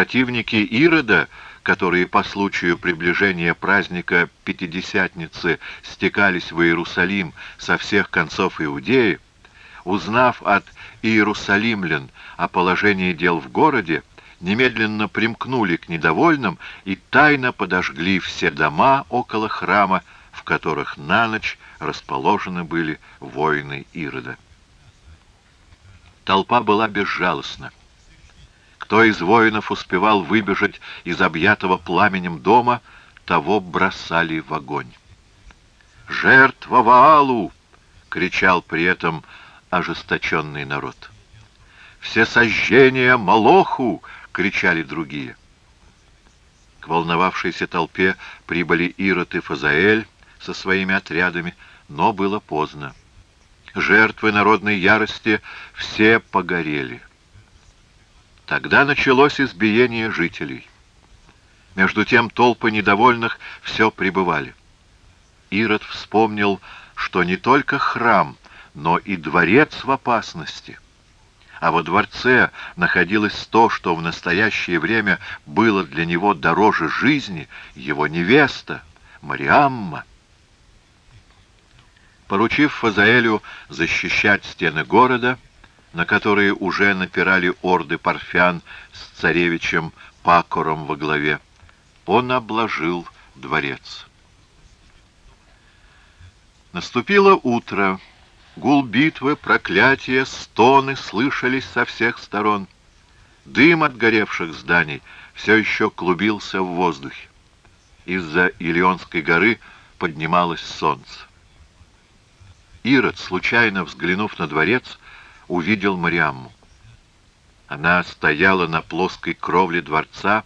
Противники Ирода, которые по случаю приближения праздника Пятидесятницы стекались в Иерусалим со всех концов Иудеи, узнав от иерусалимлян о положении дел в городе, немедленно примкнули к недовольным и тайно подожгли все дома около храма, в которых на ночь расположены были воины Ирода. Толпа была безжалостна. Кто из воинов успевал выбежать из объятого пламенем дома, того бросали в огонь. «Жертва Ваалу!» — кричал при этом ожесточенный народ. «Все сожжения Молоху!» — кричали другие. К волновавшейся толпе прибыли Ирод и Фазаэль со своими отрядами, но было поздно. Жертвы народной ярости все погорели. Тогда началось избиение жителей. Между тем толпы недовольных все пребывали. Ирод вспомнил, что не только храм, но и дворец в опасности. А во дворце находилось то, что в настоящее время было для него дороже жизни, его невеста, Мариамма. Поручив Фазаэлю защищать стены города, на которые уже напирали орды парфян с царевичем Пакором во главе, он обложил дворец. Наступило утро. Гул битвы, проклятия, стоны слышались со всех сторон. Дым от горевших зданий все еще клубился в воздухе. Из-за Илионской горы поднималось солнце. Ирод, случайно взглянув на дворец, увидел Мариамму. Она стояла на плоской кровле дворца,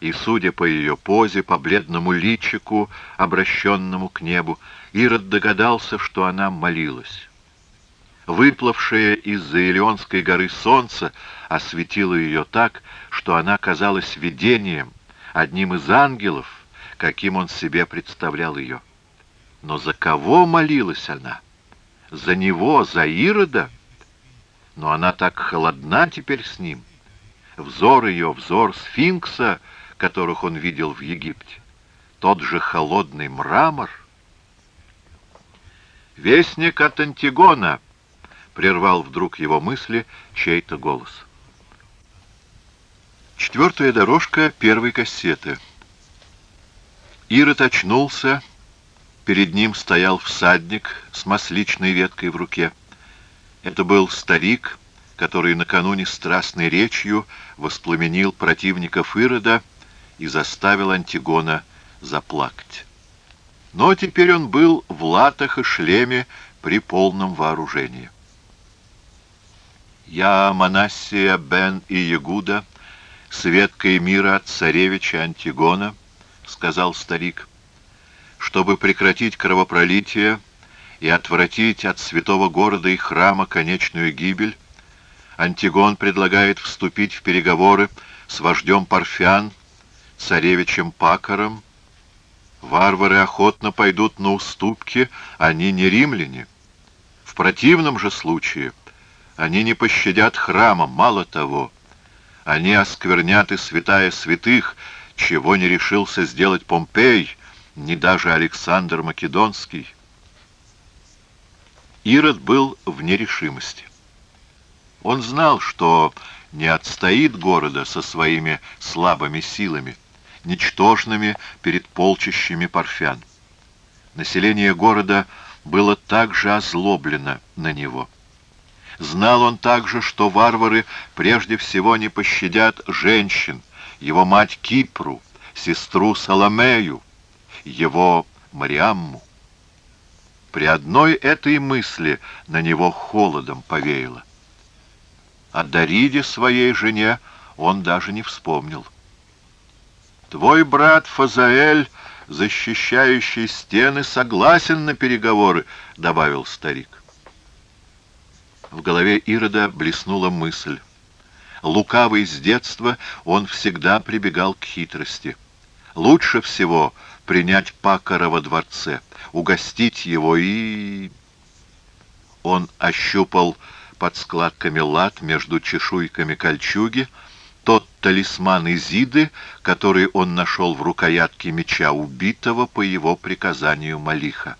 и, судя по ее позе, по бледному личику, обращенному к небу, Ирод догадался, что она молилась. Выплывшее из-за Илионской горы солнце осветило ее так, что она казалась видением, одним из ангелов, каким он себе представлял ее. Но за кого молилась она? За него, за Ирода? Но она так холодна теперь с ним. Взор ее, взор сфинкса, которых он видел в Египте. Тот же холодный мрамор. «Вестник от Антигона!» — прервал вдруг его мысли чей-то голос. Четвертая дорожка первой кассеты. Ирод очнулся, перед ним стоял всадник с масличной веткой в руке. Это был старик, который накануне страстной речью воспламенил противников Ирода и заставил Антигона заплакать. Но теперь он был в латах и шлеме при полном вооружении. «Я, Манассия, Бен и Ягуда, с веткой мира от царевича Антигона», — сказал старик, — «чтобы прекратить кровопролитие, — и отвратить от святого города и храма конечную гибель, Антигон предлагает вступить в переговоры с вождем Парфян, царевичем Пакором. Варвары охотно пойдут на уступки, они не римляне. В противном же случае они не пощадят храма, мало того, они осквернят и святая святых, чего не решился сделать Помпей, ни даже Александр Македонский. Ирод был в нерешимости. Он знал, что не отстоит города со своими слабыми силами, ничтожными перед полчищами парфян. Население города было также озлоблено на него. Знал он также, что варвары прежде всего не пощадят женщин, его мать Кипру, сестру Соломею, его Мариамму. При одной этой мысли на него холодом повеяло. О Дариде, своей жене, он даже не вспомнил. «Твой брат Фазаэль, защищающий стены, согласен на переговоры», — добавил старик. В голове Ирода блеснула мысль. Лукавый с детства, он всегда прибегал к хитрости. Лучше всего принять Пакора во дворце, угостить его и... Он ощупал под складками лад между чешуйками кольчуги, тот талисман Изиды, который он нашел в рукоятке меча убитого по его приказанию Малиха.